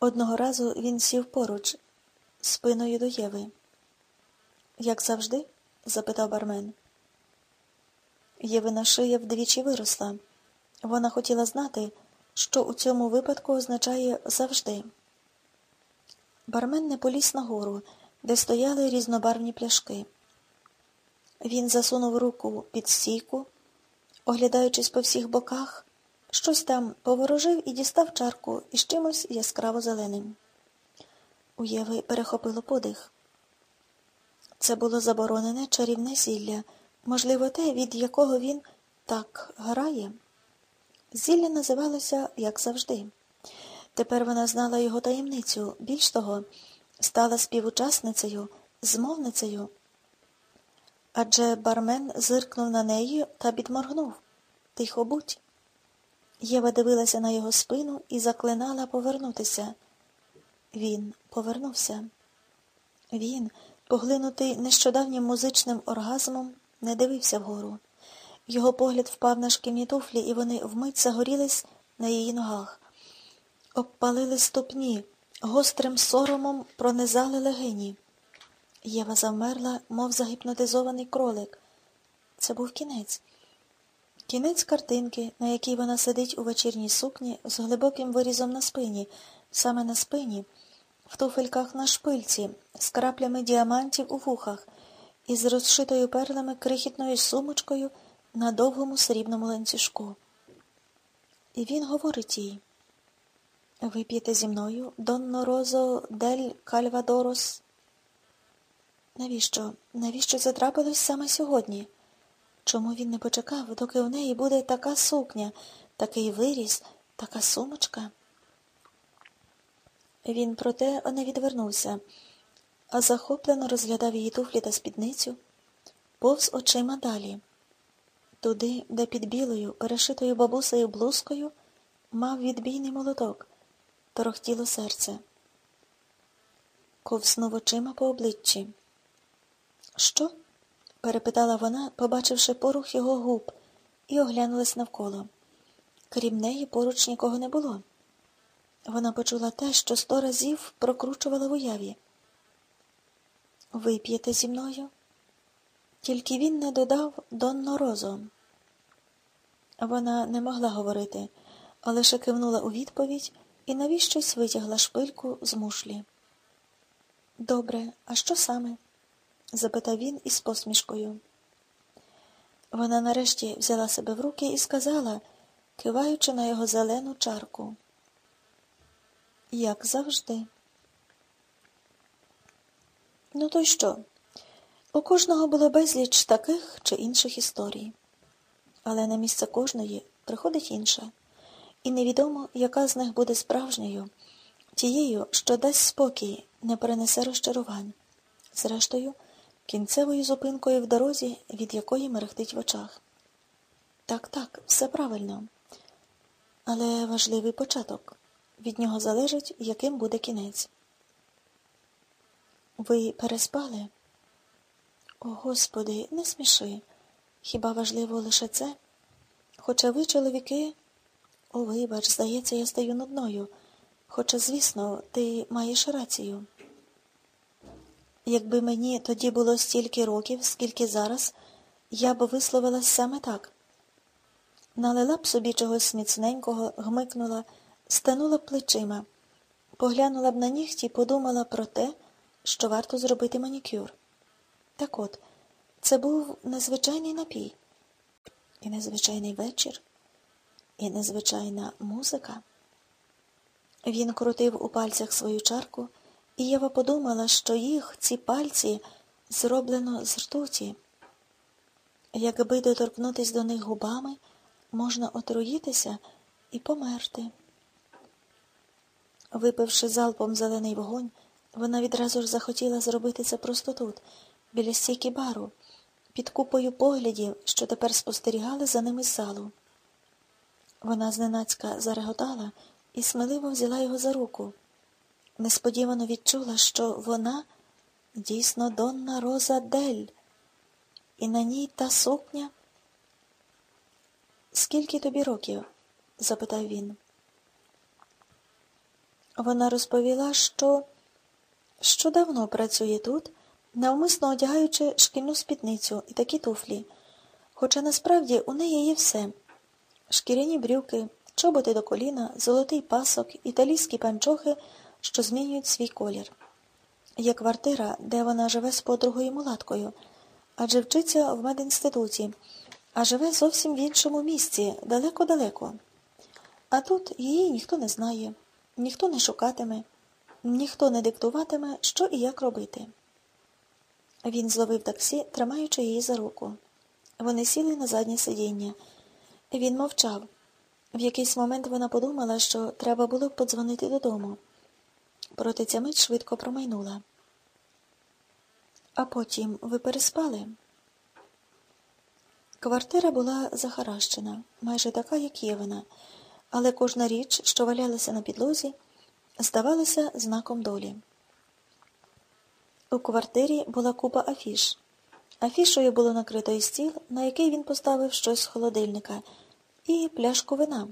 Одного разу він сів поруч, спиною до Єви. Як завжди? запитав бармен. Євина шия вдвічі виросла. Вона хотіла знати, що у цьому випадку означає завжди. Бармен не поліз нагору, де стояли різнобарвні пляшки. Він засунув руку під стійку, оглядаючись по всіх боках, щось там поворожив і дістав чарку із чимось яскраво зеленим. У Єви перехопило подих. Це було заборонене чарівне зілля, можливо, те, від якого він так грає. Зілля називалося як завжди. Тепер вона знала його таємницю, більш того, стала співучасницею, змовницею. Адже бармен зиркнув на неї та підморгнув. Тихо будь. Єва дивилася на його спину і заклинала повернутися. Він повернувся. Він, поглинутий нещодавнім музичним оргазмом, не дивився вгору. Його погляд впав на шкільні туфлі, і вони вмить загорілись на її ногах, обпалили ступні, гострим соромом пронизали легені. Єва завмерла, мов загіпнотизований кролик. Це був кінець. Кінець картинки, на якій вона сидить у вечірній сукні з глибоким вирізом на спині, саме на спині, в туфельках на шпильці, з краплями діамантів у вухах і з розшитою перлами крихітною сумочкою на довгому срібному ланцюжку. І він говорить їй Вип'єте зі мною, Донно Розо дель Кальвадорос. Навіщо? Навіщо це саме сьогодні? Чому він не почекав, доки у неї буде така сукня, такий виріс, така сумочка? Він, проте, не відвернувся, а захоплено розглядав її туфлі та спідницю, повз очима далі, туди, де під білою, перешитою бабусею блузкою, мав відбійний молоток, торохтіло серце. Ковснув очима по обличчі. Що? Перепитала вона, побачивши порух його губ, і оглянулась навколо. Крім неї, поруч нікого не було. Вона почула те, що сто разів прокручувала в уяві. Вип'єте зі мною? Тільки він не додав Донно Розо. Вона не могла говорити, а лише кивнула у відповідь і навіщось витягла шпильку з мушлі. Добре, а що саме? Запитав він із посмішкою. Вона нарешті взяла себе в руки і сказала, киваючи на його зелену чарку. Як завжди. Ну, то й що? У кожного було безліч таких чи інших історій. Але на місце кожної приходить інша, і невідомо, яка з них буде справжньою, тією, що дасть спокій, не принесе розчарувань. Зрештою, кінцевою зупинкою в дорозі, від якої мерехтить в очах. Так, так, все правильно. Але важливий початок. Від нього залежить, яким буде кінець. Ви переспали? О, Господи, не сміши. Хіба важливо лише це? Хоча ви, чоловіки, о, вибач, здається, я стаю нудною. Хоча, звісно, ти маєш рацію. Якби мені тоді було стільки років, скільки зараз, я б висловилась саме так. Налила б собі чогось міцненького, гмикнула, станула б плечима, поглянула б на нігті і подумала про те, що варто зробити манікюр. Так от, це був незвичайний напій, і незвичайний вечір, і незвичайна музика. Він крутив у пальцях свою чарку. І Єва подумала, що їх, ці пальці, зроблено з ртуті. Якби доторкнутись до них губами, можна отруїтися і померти. Випивши залпом зелений вогонь, вона відразу ж захотіла зробити це просто тут, біля стійки бару, під купою поглядів, що тепер спостерігали за ними з залу. Вона зненацька зареготала і сміливо взяла його за руку несподівано відчула, що вона дійсно Донна Роза Дель, і на ній та сукня. Скільки тобі років? запитав він. Вона розповіла, що, що давно працює тут, навмисно одягаючи шкільну спідницю і такі туфлі. Хоча насправді у неї є все шкіряні брюки, чоботи до коліна, золотий пасок, італійські панчохи, що змінюють свій колір. Є квартира, де вона живе з подругою мулаткою, адже вчиться в медінституті, а живе зовсім в іншому місці, далеко-далеко. А тут її ніхто не знає, ніхто не шукатиме, ніхто не диктуватиме, що і як робити. Він зловив таксі, тримаючи її за руку. Вони сіли на заднє сидіння. Він мовчав. В якийсь момент вона подумала, що треба було б подзвонити додому. Проте ця мить швидко промайнула. А потім ви переспали? Квартира була захаращена, майже така, як є вона, але кожна річ, що валялася на підлозі, здавалася знаком долі. У квартирі була купа афіш. Афішою було накрито і стіл, на який він поставив щось з холодильника, і пляшку вина,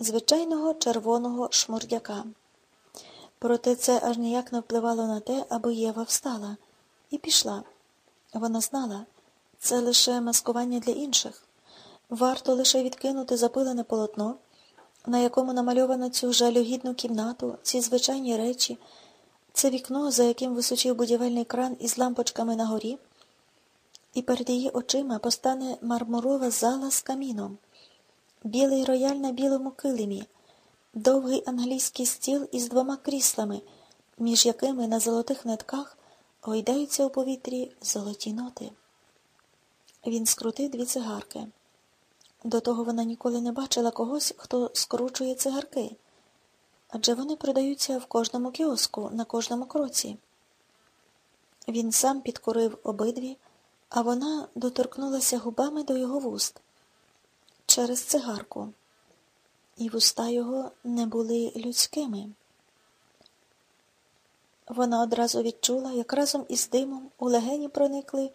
звичайного червоного шмурдяка. Проте це аж ніяк не впливало на те, аби Єва встала, і пішла. Вона знала, це лише маскування для інших. Варто лише відкинути запилене полотно, на якому намальовано цю жалюгідну кімнату, ці звичайні речі, це вікно, за яким височив будівельний кран із лампочками на горі, і перед її очима постане мармурова зала з каміном, білий рояль на білому килимі, довгий англійський стіл із двома кріслами, між якими на золотих нитках гойдаються у повітрі золоті ноти. Він скрутив дві цигарки. До того вона ніколи не бачила когось, хто скручує цигарки, адже вони продаються в кожному кіоску, на кожному кроці. Він сам підкурив обидві, а вона доторкнулася губами до його вуст через цигарку, і вуста його не були людськими. Вона одразу відчула, як разом із димом у легені проникли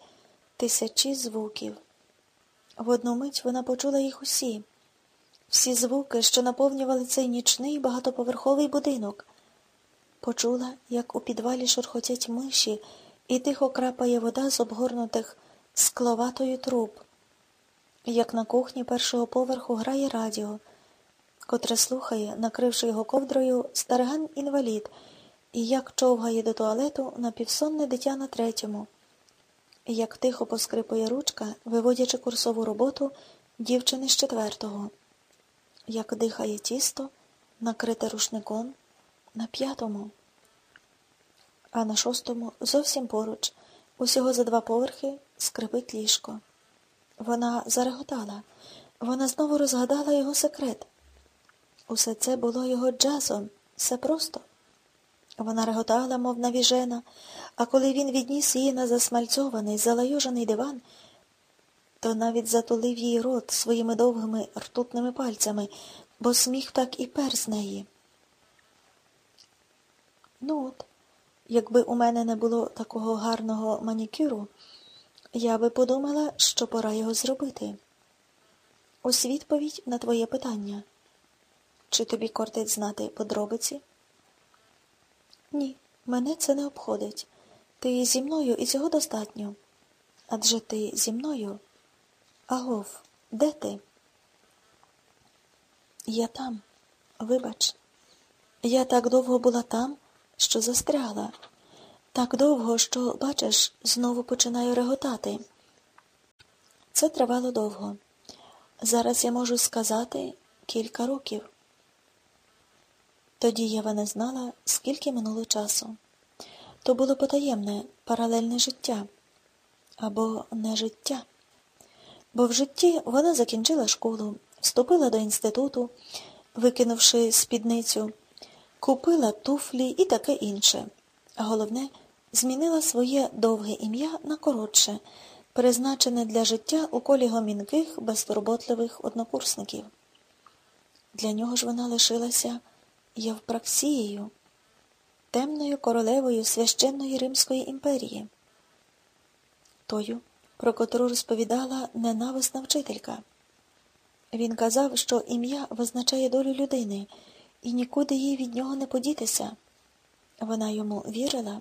тисячі звуків. В одну мить вона почула їх усі, всі звуки, що наповнювали цей нічний багатоповерховий будинок. Почула, як у підвалі шурхотять миші, і тихо крапає вода з обгорнутих скловатою труб, як на кухні першого поверху грає радіо, котре слухає, накривши його ковдрою, стариган інвалід, і як човгає до туалету напівсонне дитя на третьому. Як тихо поскрипує ручка, виводячи курсову роботу дівчини з четвертого, як дихає тісто, накрите рушником на п'ятому, а на шостому зовсім поруч, усього за два поверхи, скрипить ліжко. Вона зареготала, вона знову розгадала його секрет. Усе це було його джазом, все просто. Вона реготала, мов навіжена, а коли він відніс її на засмальцьований, залайожений диван, то навіть затулив їй рот своїми довгими ртутними пальцями, бо сміх так і пер з неї. Ну от, якби у мене не було такого гарного манікюру, я би подумала, що пора його зробити. Ось відповідь на твоє питання. Чи тобі кортить знати подробиці? Ні, мене це не обходить. Ти зі мною і цього достатньо. Адже ти зі мною. Агов, де ти? Я там, вибач, я так довго була там, що застрягла, так довго, що, бачиш, знову починаю реготати. Це тривало довго. Зараз я можу сказати кілька років. Тоді Єва не знала, скільки минуло часу. То було потаємне, паралельне життя або не життя. Бо в житті вона закінчила школу, вступила до інституту, викинувши спідницю, купила туфлі і таке інше. А головне, змінила своє довге ім'я на коротше, призначене для життя у колі гомінких, безтурботливих однокурсників. Для нього ж вона лишилася Євпраксією темною королевою священної Римської імперії, тою, про котру розповідала ненависна вчителька. Він казав, що ім'я визначає долю людини, і нікуди їй від нього не подітися. Вона йому вірила